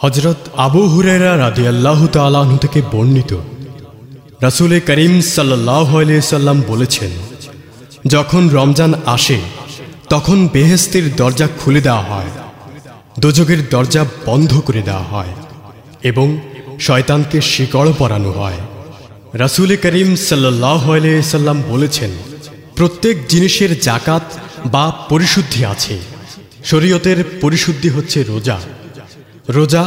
হজরত আবু হুরেরা রাদি আল্লাহ তালাহু থেকে বর্ণিত। রাসুল করিম সাল্লাহ সাল্লাম বলেছেন, যখন রমজান আসে, তখন বেহেস্তির দরজা খুলে দেওয়া হয় দোজগের দরজা বন্ধ করে দেওয়া হয় এবং শয়তানকে শিকড় পরানো হয়। রাসুল করিম সাল্লাহ সাল্লাম বলেছেন, প্রত্যেক জিনিসের জাকাত বা পরিশুদ্ধি আছে। শরীয়তের পরিশুদ্ধি হচ্ছে রোজা। রোজা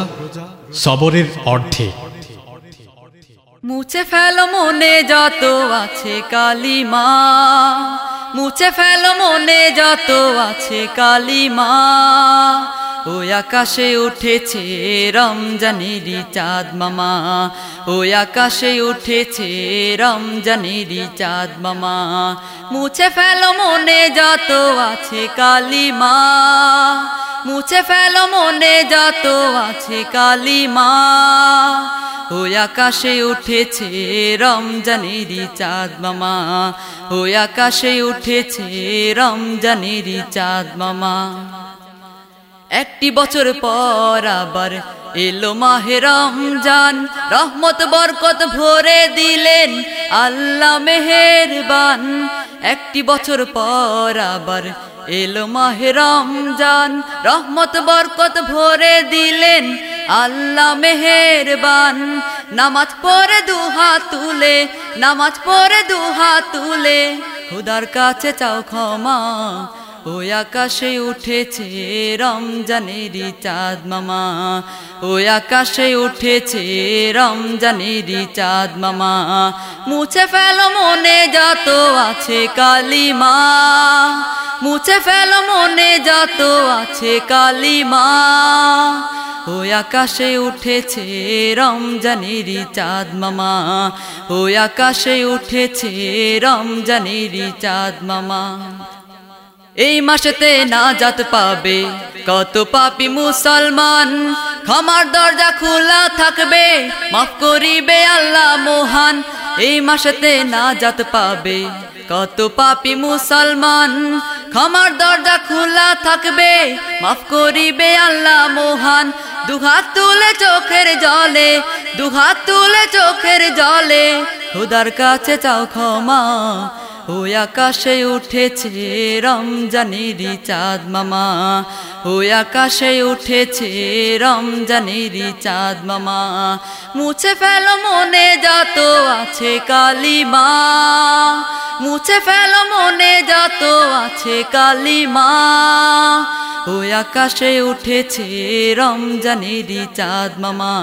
সবরের অর্ধেক মুছে ফেলো মনে যত আছে কালিমা। মুছে ফেলো মনে যত আছে কালিমা। ওই আকাশে উঠেছে রমজানেরি চাঁদ মামা। ওই আকাশে উঠেছে রমজানেরি চাঁদ মামা। মুছে ফেলো মনে যত আছে কালিমা। মুছে ফেলো মনে যত আছে কালিমা। ওই আকাশে উঠেছে রমজানেরি চাঁদ মামা। ওই আকাশে উঠেছে রমজানেরি চাঁদ মামা। একটি বছর পর আবার এলো মাহে রমজান। রহমত, বরকত ভরে দিলেন আল্লাহ মেহেরবান। একটি বছর পর আবার এলো মাহে রমজান রহমত, বরকত ভরে দিলেন আল্লাহ মেহেরবান। নামাজ পড়ে দুহা তুলে, নামাজ পড়ে দুহা তুলে। খুদার কাছে চাও ক্ষমা ওই আকাশে উঠেছে রমজানেরি চাঁদ মামা। ওই আকাশে উঠেছে রমজানেরি চাঁদ মামা। মুছে ফেলো মনে যত আছে কালিমা। মুছে ফেলো মনে যত আছে কালিমা। ওই আকাশে উঠেছে রমজানেরি চাঁদ মামা। ওই আকাশে উঠেছে রমজানেরি চাঁদ মামা। এই মাসেতে না জাত পাবে কত পাপি মুসলমান। ক্ষমার দরজা খোলা থাকবে, মাফ করিবে আল্লাহ মোহান। এই মাসেতে না জাত পাবে। কত পাপি মুসলমান, ক্ষমার দরজা খোলা থাকবে। মাফ করিবে আল্লাহ মোহান, দুহাত তুলে চোখের জলে, দুহাত তুলে চোখের জলে। খুদার কাছে চাও ক্ষমা ওই আকাশে উঠেছে রমজানেরি চাঁদ মামা। ও আকাশে উঠেছে রমজানেরি চাঁদ মামা। মুছে ফেল মনে যত আছে কালিমা। মুছে ফেল মনে যত আছে কালিমা। আকাশে উঠেছে রমজানেরই চাঁদ মামা।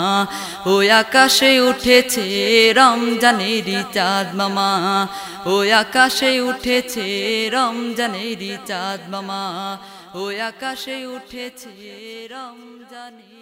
ওই আকাশে উঠেছে রমজানেরই চাঁদ মামা। ওই আকাশে উঠেছে রমজানেরই চাঁদ মামা। ওই আকাশে উঠেছে রমজানেরি